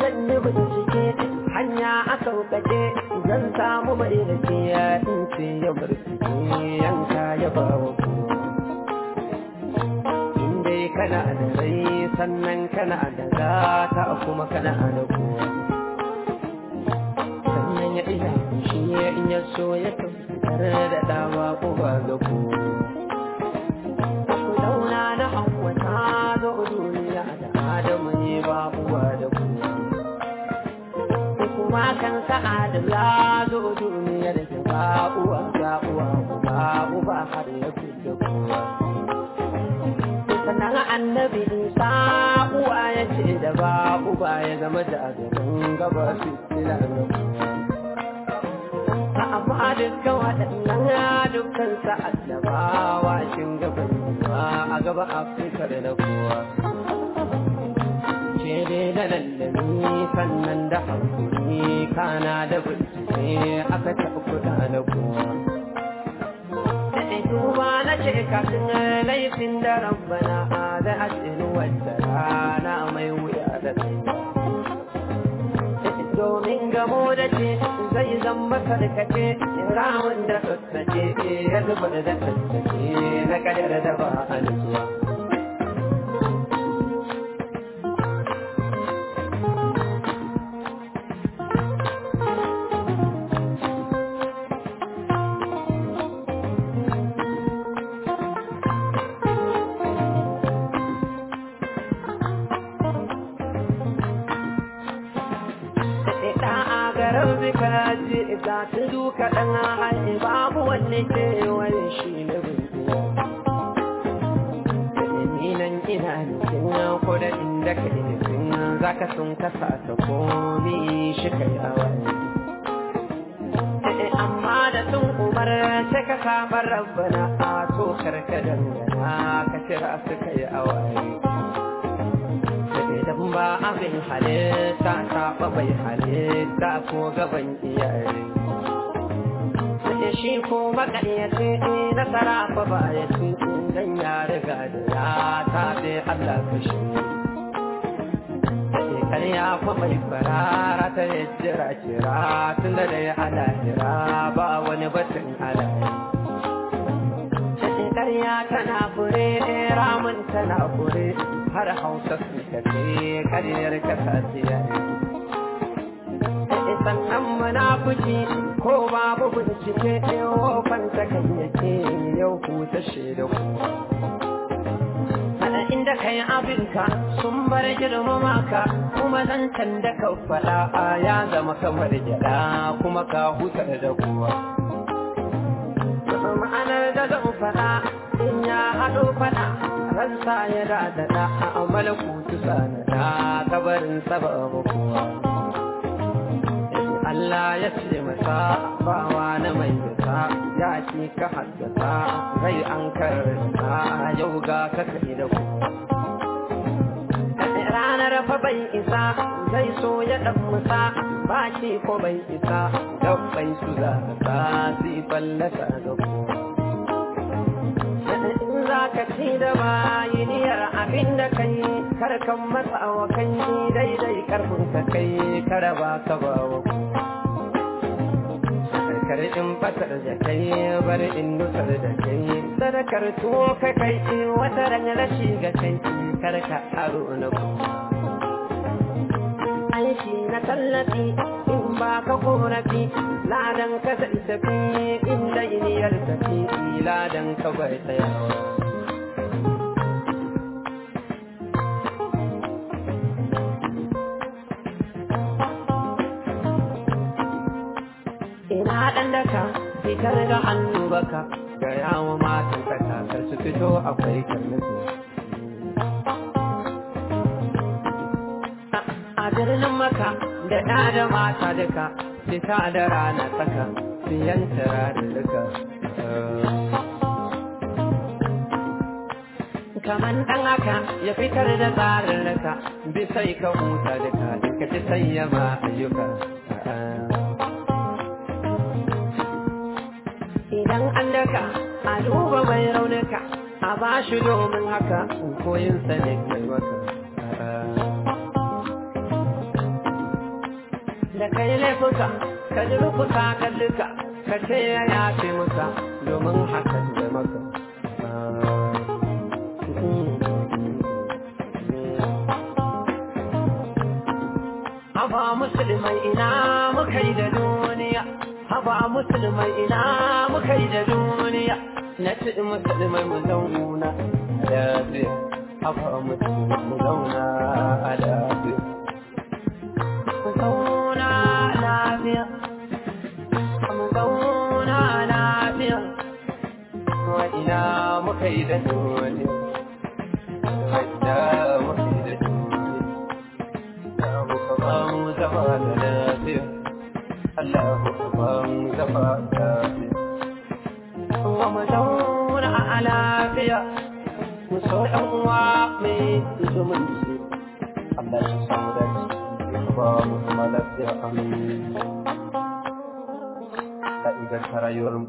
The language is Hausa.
zan yi bincike hanya a sauƙaƙe. Zan samu mai da ke ya ce ya barci yanka ya ba wa dai kana da rai sannan kana da gata kuma kana da kowa kan sa'ad ya zo duniya da ba uwa ga uwa uba uba har ya fi da kowa sannan annabi isa uwa ya ce da ba uba ya zama da gaban gaba su da amma duka waɗannan dukkan sa'ad da ba washin gaban a gaba afirka da na kowa. Ce dai da lallami sannan da hankuli kana da bincike aka taɓa kuɗa na kowa duba na ce kafin laifin da rabbana da ajin wadda rana mai wuya da domin gamo da ce zai zama karkace ramin da sassace ya zuba da sassace na kadar da ba a nutsuwa ka ce ga ta duka ɗan hanyar babu wanne ke wani shi na ni nan ina nufin ko da ka nufin za ka sun kasa ta komi shi ka yi awani amma da sun umar sai ka samar rabbana a to kar ka dangana ka kira su ka yi awani idan ba abin halitta ta bai halitta ko gaban iyaye sai shi ko makaryaci nasara fa ba ya ci dan ya riga da ya ta dai Allah ka shi. Karya fa mai farara ta jira kira tun da ya alahira ba wani batun alayi karya tana fure ramin tana fure har hausa su tafi karyar kasa tiya sannan munafuki ko babu bincike wofanta kan yake yau huta da ku inda kai abinka sun bar girmama ka kuma zancen da ka faɗa ya zama kamar gyaɗa kuma ka huta da kuwa ma'anar da zan faɗa in ya haɗo faɗa ransa ya dadada a amal kutu sanada kabarin sababu kuwa Allah ya ce masa bawa na mai yasa ya ce ka haddasa zai an karanta yau ga ka kai da kuwa ranar fa bai isa zai so ya dan musa ba shi ko bai isa gabbai su za ka si fallasa ga kuwa ka ci da bayiniyar abin da kai karkan masa wa kai daidai ƙarfin ka kai karaba ka ba wa. Sadakar in fatar da kai bar in nusar da kai. Sadakar tuwo ka kai wata ran rashi ga kai kar ka aro na ku. Aiki na tallafi in ba ka korafi ladan ka zai tafi inda iniyar tafi ladan ka bai tsayawa fitar da hannu baka ga yawon matan kasa kar su fito akwai karnusu a birnin maka da ɗa da mata duka fita da rana tsaka siyan tara da duka. Kaman ɗan haka ya fitar da tsarin raka bisai ka huta duka duka ci sayyama ayyuka. Idan an daka a duba mai raunuka a ba shi domin haka. Koyinsa ne kai maka da kai laifuka ka ji rufuka ka duka ka ce ya yafe maka domin hakan da maka. Haba musulmai ina muka yi da duniya? Haba musulmai ina muka yi da duniya? Na ci musulmai mu zauna lafiya. Haba musulmai mu zauna lafiya. Mu zauna ina muka yi da duniya? Wa mu zauna a lafiya mu so ɗan uwa mai zumunci Allah shi samu da ba mu zama lafiya amin da inganta rayuwar mu